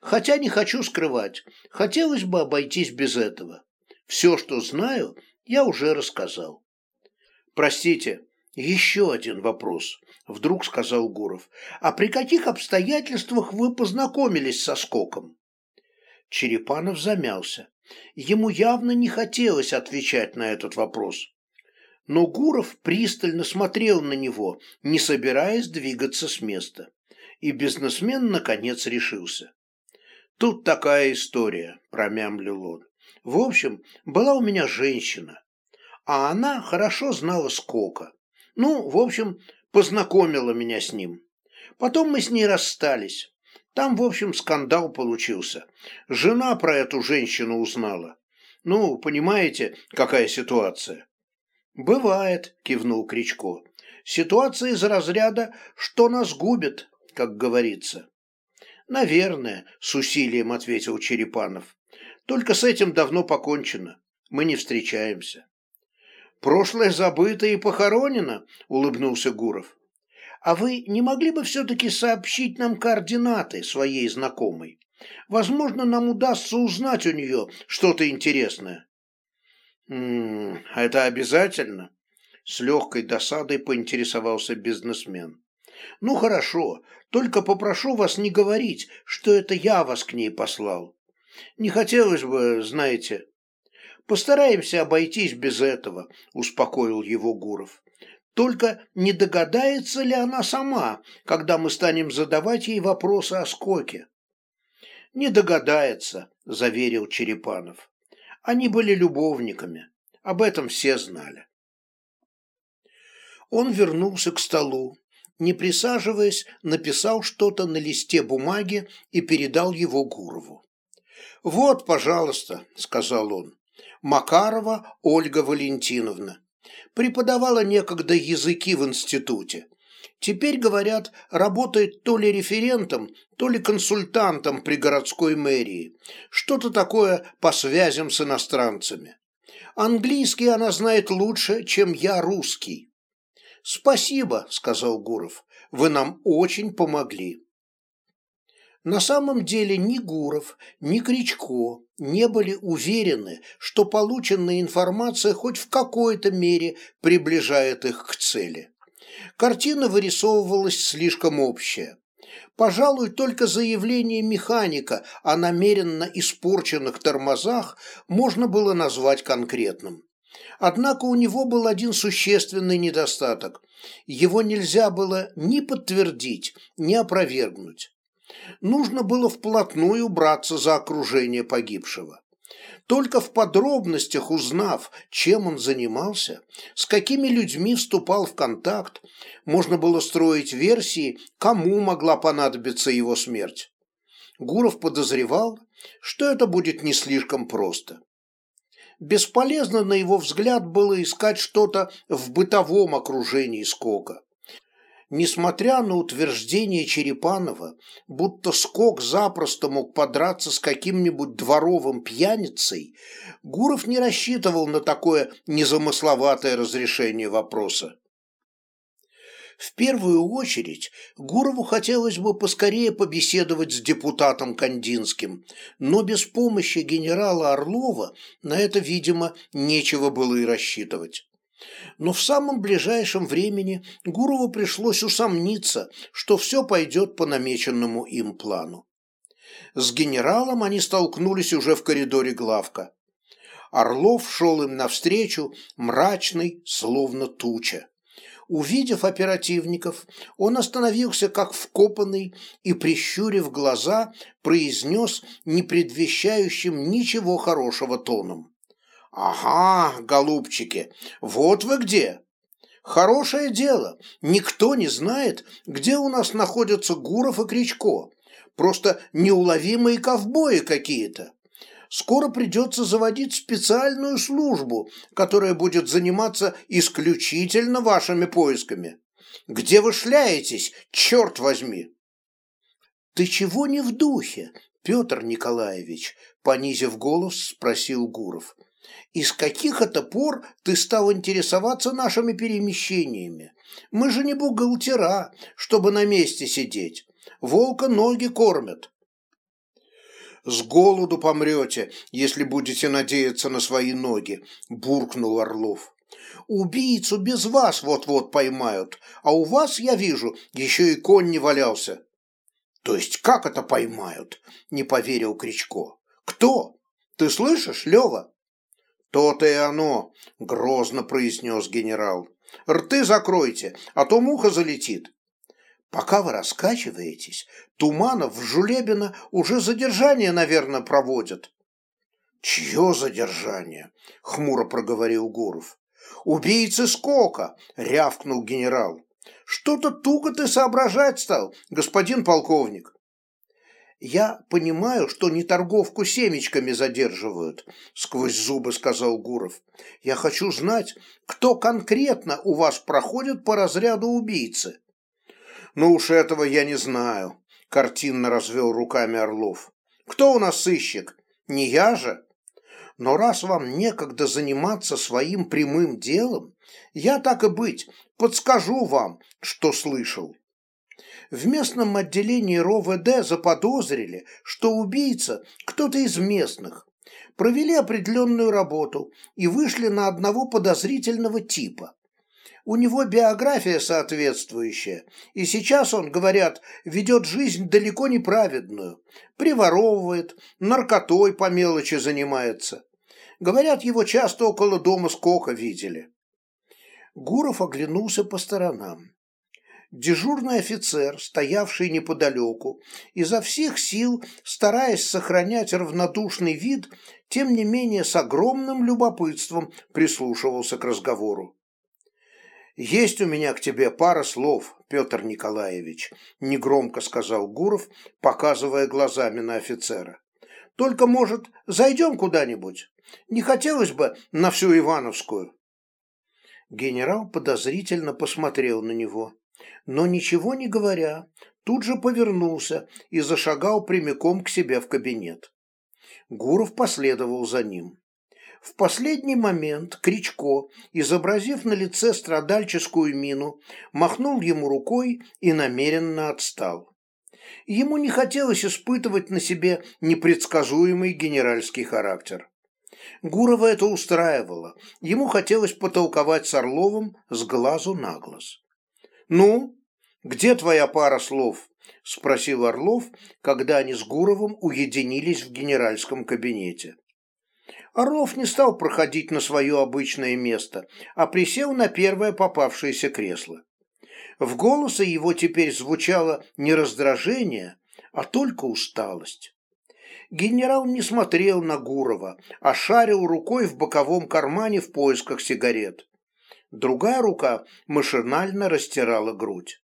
Хотя не хочу скрывать, хотелось бы обойтись без этого. Все, что знаю, я уже рассказал. Простите, еще один вопрос, вдруг сказал Гуров. А при каких обстоятельствах вы познакомились со скоком? Черепанов замялся. Ему явно не хотелось отвечать на этот вопрос но Гуров пристально смотрел на него, не собираясь двигаться с места. И бизнесмен, наконец, решился. «Тут такая история», – промямлил он. «В общем, была у меня женщина, а она хорошо знала Скока. Ну, в общем, познакомила меня с ним. Потом мы с ней расстались. Там, в общем, скандал получился. Жена про эту женщину узнала. Ну, понимаете, какая ситуация. «Бывает», – кивнул Кричко. «Ситуация из разряда «что нас губит», как говорится». «Наверное», – с усилием ответил Черепанов. «Только с этим давно покончено. Мы не встречаемся». «Прошлое забыто и похоронено», – улыбнулся Гуров. «А вы не могли бы все-таки сообщить нам координаты своей знакомой? Возможно, нам удастся узнать у нее что-то интересное». «М -м, это обязательно?» С легкой досадой поинтересовался бизнесмен. «Ну хорошо, только попрошу вас не говорить, что это я вас к ней послал. Не хотелось бы, знаете...» «Постараемся обойтись без этого», – успокоил его Гуров. «Только не догадается ли она сама, когда мы станем задавать ей вопросы о скоке?» «Не догадается», – заверил Черепанов. Они были любовниками. Об этом все знали. Он вернулся к столу, не присаживаясь, написал что-то на листе бумаги и передал его Гурову. «Вот, пожалуйста», — сказал он, — «Макарова Ольга Валентиновна. Преподавала некогда языки в институте. Теперь, говорят, работает то ли референтом, то ли консультантом при городской мэрии. Что-то такое по связям с иностранцами. Английский она знает лучше, чем я русский. «Спасибо», — сказал Гуров, — «вы нам очень помогли». На самом деле ни Гуров, ни Кричко не были уверены, что полученная информация хоть в какой-то мере приближает их к цели. Картина вырисовывалась слишком общая. Пожалуй, только заявление механика о намеренно испорченных тормозах можно было назвать конкретным. Однако у него был один существенный недостаток. Его нельзя было ни подтвердить, ни опровергнуть. Нужно было вплотную браться за окружение погибшего. Только в подробностях узнав, чем он занимался, с какими людьми вступал в контакт, можно было строить версии, кому могла понадобиться его смерть. Гуров подозревал, что это будет не слишком просто. Бесполезно, на его взгляд, было искать что-то в бытовом окружении скока. Несмотря на утверждение Черепанова, будто Скок запросто мог подраться с каким-нибудь дворовым пьяницей, Гуров не рассчитывал на такое незамысловатое разрешение вопроса. В первую очередь Гурову хотелось бы поскорее побеседовать с депутатом Кандинским, но без помощи генерала Орлова на это, видимо, нечего было и рассчитывать. Но в самом ближайшем времени Гурову пришлось усомниться, что все пойдет по намеченному им плану. С генералом они столкнулись уже в коридоре главка. Орлов шел им навстречу, мрачный, словно туча. Увидев оперативников, он остановился как вкопанный и, прищурив глаза, произнес непредвещающим ничего хорошего тоном. «Ага, голубчики, вот вы где!» «Хорошее дело. Никто не знает, где у нас находятся Гуров и Кричко. Просто неуловимые ковбои какие-то скоро придется заводить специальную службу, которая будет заниматься исключительно вашими поисками. Где вы шляетесь, черт возьми?» «Ты чего не в духе, Петр Николаевич?» понизив голос, спросил Гуров. «Из каких это пор ты стал интересоваться нашими перемещениями? Мы же не бухгалтера, чтобы на месте сидеть. Волка ноги кормят с голоду помрете, если будете надеяться на свои ноги», – буркнул Орлов. «Убийцу без вас вот-вот поймают, а у вас, я вижу, еще и конь не валялся». «То есть как это поймают?» – не поверил Кричко. «Кто? Ты слышишь, Лева?» «То-то и оно», – грозно произнес генерал. «Рты закройте, а то муха залетит». Пока вы раскачиваетесь, Туманов в Жулебино уже задержание, наверное, проводят. Чье задержание? Хмуро проговорил Гуров. Убийцы скока, рявкнул генерал. Что-то туго ты соображать стал, господин полковник. Я понимаю, что не торговку семечками задерживают, сквозь зубы сказал Гуров. Я хочу знать, кто конкретно у вас проходит по разряду убийцы. «Ну уж этого я не знаю», – картинно развел руками Орлов. «Кто у нас сыщик? Не я же?» «Но раз вам некогда заниматься своим прямым делом, я, так и быть, подскажу вам, что слышал». В местном отделении РОВД заподозрили, что убийца кто-то из местных. Провели определенную работу и вышли на одного подозрительного типа. У него биография соответствующая, и сейчас он, говорят, ведет жизнь далеко не праведную, приворовывает, наркотой по мелочи занимается. Говорят, его часто около дома скока видели. Гуров оглянулся по сторонам. Дежурный офицер, стоявший неподалеку, изо всех сил, стараясь сохранять равнодушный вид, тем не менее с огромным любопытством прислушивался к разговору. «Есть у меня к тебе пара слов, Петр Николаевич», – негромко сказал Гуров, показывая глазами на офицера. «Только, может, зайдем куда-нибудь? Не хотелось бы на всю Ивановскую». Генерал подозрительно посмотрел на него, но ничего не говоря, тут же повернулся и зашагал прямиком к себе в кабинет. Гуров последовал за ним. В последний момент Кричко, изобразив на лице страдальческую мину, махнул ему рукой и намеренно отстал. Ему не хотелось испытывать на себе непредсказуемый генеральский характер. Гурова это устраивало, ему хотелось потолковать с Орловым с глазу на глаз. «Ну, где твоя пара слов?» – спросил Орлов, когда они с Гуровым уединились в генеральском кабинете. Орлов не стал проходить на свое обычное место, а присел на первое попавшееся кресло. В голосе его теперь звучало не раздражение, а только усталость. Генерал не смотрел на Гурова, а шарил рукой в боковом кармане в поисках сигарет. Другая рука машинально растирала грудь.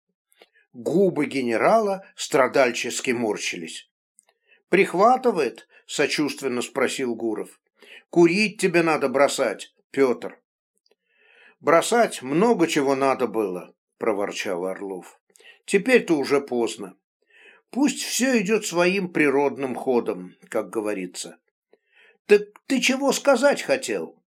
Губы генерала страдальчески морщились. «Прихватывает?» – сочувственно спросил Гуров. «Курить тебе надо бросать, Петр». «Бросать много чего надо было», – проворчал Орлов. «Теперь-то уже поздно. Пусть все идет своим природным ходом, как говорится. Так ты чего сказать хотел?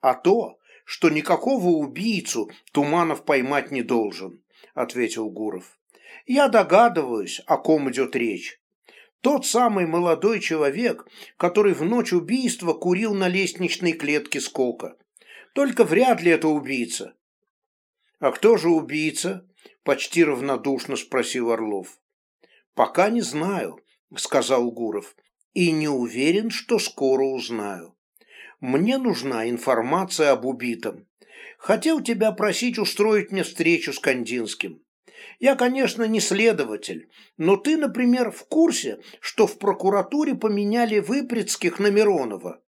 А то, что никакого убийцу Туманов поймать не должен, ответил Гуров. Я догадываюсь, о ком идет речь. Тот самый молодой человек, который в ночь убийства курил на лестничной клетке скока. Только вряд ли это убийца. А кто же убийца? Почти равнодушно спросил Орлов. «Пока не знаю», — сказал Гуров, «и не уверен, что скоро узнаю. Мне нужна информация об убитом. Хотел тебя просить устроить мне встречу с Кандинским. Я, конечно, не следователь, но ты, например, в курсе, что в прокуратуре поменяли Выпрецких на Миронова?»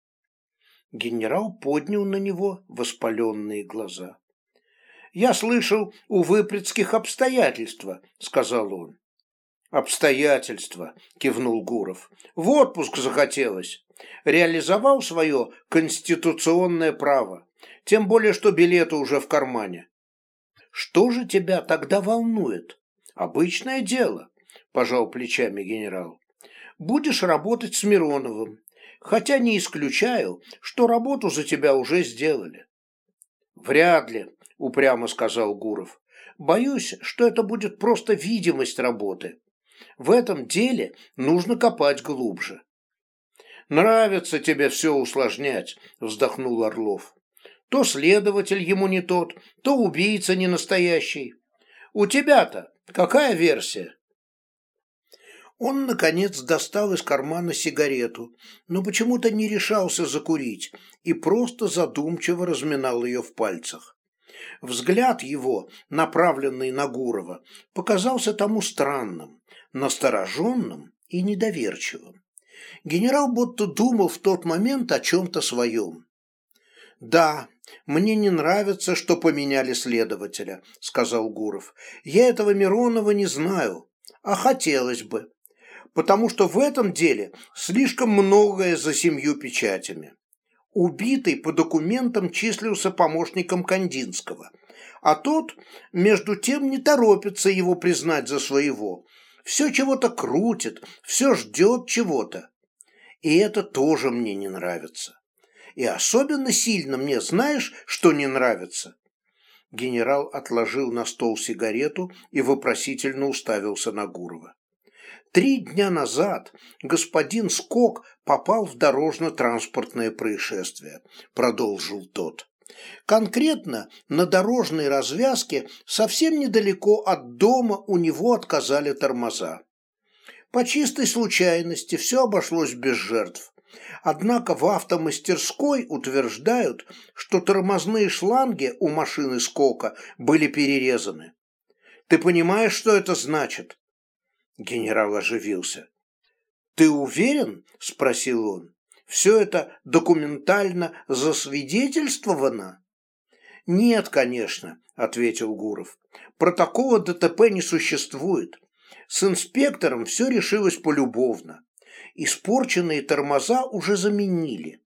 Генерал поднял на него воспаленные глаза. «Я слышал, у Выпрецких обстоятельства», — сказал он. «Обстоятельства», – кивнул Гуров. «В отпуск захотелось. Реализовал свое конституционное право. Тем более, что билеты уже в кармане». «Что же тебя тогда волнует?» «Обычное дело», – пожал плечами генерал. «Будешь работать с Мироновым, хотя не исключаю, что работу за тебя уже сделали». «Вряд ли», – упрямо сказал Гуров. «Боюсь, что это будет просто видимость работы». В этом деле нужно копать глубже. «Нравится тебе все усложнять», – вздохнул Орлов. «То следователь ему не тот, то убийца не настоящий. У тебя-то какая версия?» Он, наконец, достал из кармана сигарету, но почему-то не решался закурить и просто задумчиво разминал ее в пальцах. Взгляд его, направленный на Гурова, показался тому странным, настороженным и недоверчивым. Генерал будто думал в тот момент о чем-то своем. «Да, мне не нравится, что поменяли следователя», — сказал Гуров. «Я этого Миронова не знаю, а хотелось бы, потому что в этом деле слишком многое за семью печатями. Убитый по документам числился помощником Кандинского, а тот, между тем, не торопится его признать за своего. Все чего-то крутит, все ждет чего-то. И это тоже мне не нравится. И особенно сильно мне знаешь, что не нравится?» Генерал отложил на стол сигарету и вопросительно уставился на Гурова. Три дня назад господин Скок попал в дорожно-транспортное происшествие, продолжил тот. Конкретно на дорожной развязке совсем недалеко от дома у него отказали тормоза. По чистой случайности все обошлось без жертв. Однако в автомастерской утверждают, что тормозные шланги у машины Скока были перерезаны. Ты понимаешь, что это значит? Генерал оживился. «Ты уверен?» – спросил он. «Все это документально засвидетельствовано?» «Нет, конечно», – ответил Гуров. «Протокола ДТП не существует. С инспектором все решилось полюбовно. Испорченные тормоза уже заменили.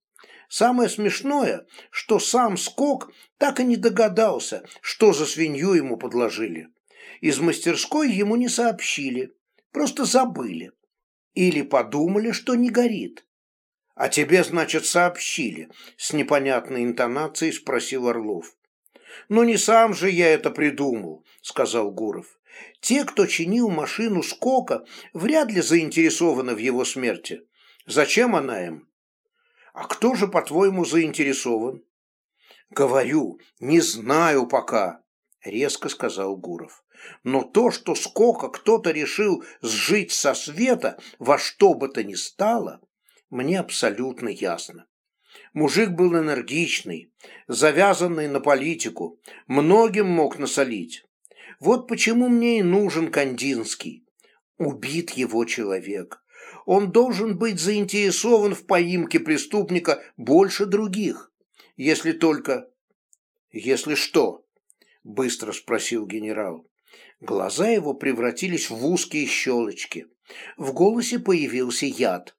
Самое смешное, что сам Скок так и не догадался, что за свинью ему подложили. Из мастерской ему не сообщили. Просто забыли. Или подумали, что не горит. А тебе, значит, сообщили, с непонятной интонацией спросил Орлов. Но не сам же я это придумал, сказал Гуров. Те, кто чинил машину Скока, вряд ли заинтересованы в его смерти. Зачем она им? А кто же, по-твоему, заинтересован? Говорю, не знаю пока, резко сказал Гуров. Но то, что сколько кто-то решил сжить со света во что бы то ни стало, мне абсолютно ясно. Мужик был энергичный, завязанный на политику, многим мог насолить. Вот почему мне и нужен Кандинский. Убит его человек. Он должен быть заинтересован в поимке преступника больше других. Если только... Если что? Быстро спросил генерал. Глаза его превратились в узкие щелочки. В голосе появился яд.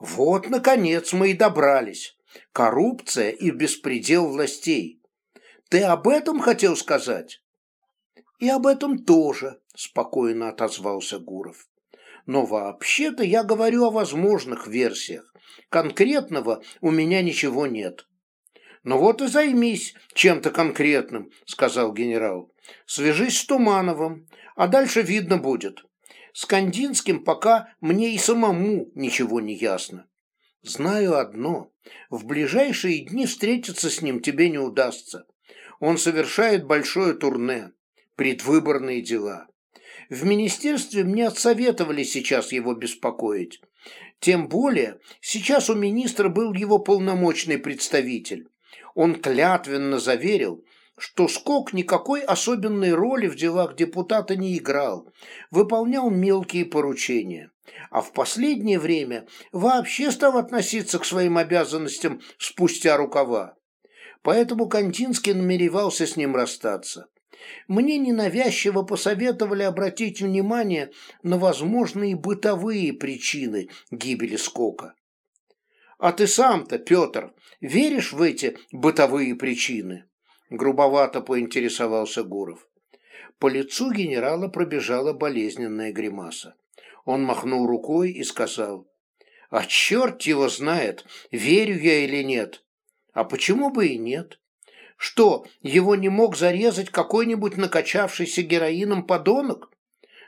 Вот, наконец, мы и добрались. Коррупция и беспредел властей. Ты об этом хотел сказать? И об этом тоже, спокойно отозвался Гуров. Но вообще-то я говорю о возможных версиях. Конкретного у меня ничего нет. Ну вот и займись чем-то конкретным, сказал генерал. Свяжись с Тумановым, а дальше видно будет. С Кандинским пока мне и самому ничего не ясно. Знаю одно. В ближайшие дни встретиться с ним тебе не удастся. Он совершает большое турне, предвыборные дела. В министерстве мне отсоветовали сейчас его беспокоить. Тем более, сейчас у министра был его полномочный представитель. Он клятвенно заверил, что Скок никакой особенной роли в делах депутата не играл, выполнял мелкие поручения, а в последнее время вообще стал относиться к своим обязанностям спустя рукава. Поэтому Кантинский намеревался с ним расстаться. Мне ненавязчиво посоветовали обратить внимание на возможные бытовые причины гибели Скока. А ты сам-то, Петр, веришь в эти бытовые причины? Грубовато поинтересовался Гуров. По лицу генерала пробежала болезненная гримаса. Он махнул рукой и сказал, «А черт его знает, верю я или нет. А почему бы и нет? Что, его не мог зарезать какой-нибудь накачавшийся героином подонок?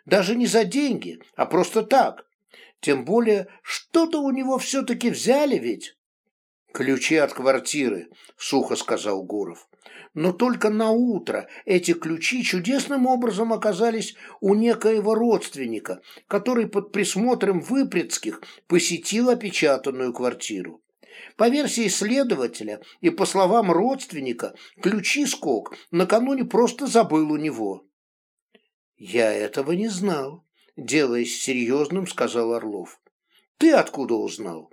Даже не за деньги, а просто так. Тем более, что-то у него все-таки взяли ведь». «Ключи от квартиры», — сухо сказал Гуров но только на утро эти ключи чудесным образом оказались у некоего родственника, который под присмотром Выпрецких посетил опечатанную квартиру. По версии следователя и по словам родственника, ключи Скок накануне просто забыл у него. «Я этого не знал», — делаясь серьезным, сказал Орлов. «Ты откуда узнал?»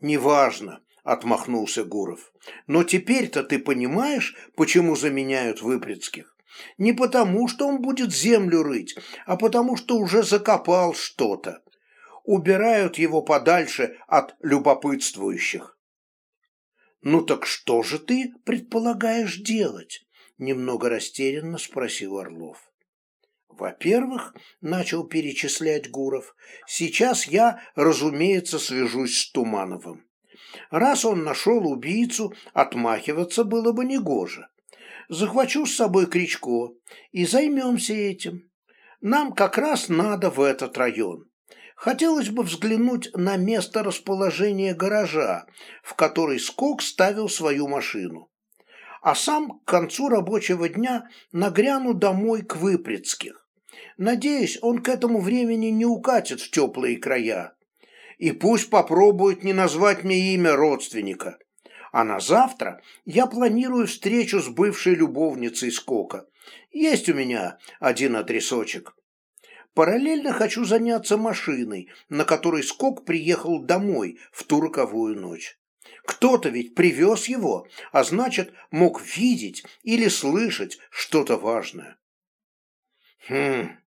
«Неважно отмахнулся Гуров. Но теперь-то ты понимаешь, почему заменяют Выпрецких? Не потому, что он будет землю рыть, а потому, что уже закопал что-то. Убирают его подальше от любопытствующих. «Ну так что же ты предполагаешь делать?» Немного растерянно спросил Орлов. «Во-первых, — начал перечислять Гуров, — сейчас я, разумеется, свяжусь с Тумановым. Раз он нашел убийцу, отмахиваться было бы негоже. Захвачу с собой Кричко и займемся этим. Нам как раз надо в этот район. Хотелось бы взглянуть на место расположения гаража, в который Скок ставил свою машину. А сам к концу рабочего дня нагряну домой к Выпрецких. Надеюсь, он к этому времени не укатит в теплые края и пусть попробует не назвать мне имя родственника. А на завтра я планирую встречу с бывшей любовницей Скока. Есть у меня один адресочек. Параллельно хочу заняться машиной, на которой Скок приехал домой в ту роковую ночь. Кто-то ведь привез его, а значит, мог видеть или слышать что-то важное. Хм,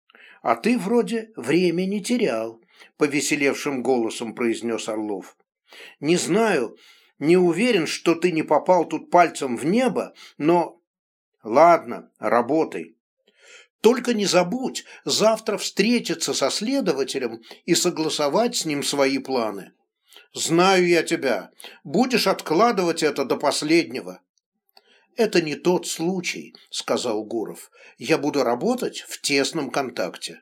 а ты вроде время не терял повеселевшим голосом произнес Орлов. Не знаю, не уверен, что ты не попал тут пальцем в небо, но... Ладно, работай. Только не забудь завтра встретиться со следователем и согласовать с ним свои планы. Знаю я тебя. Будешь откладывать это до последнего. Это не тот случай, сказал Гуров. Я буду работать в тесном контакте.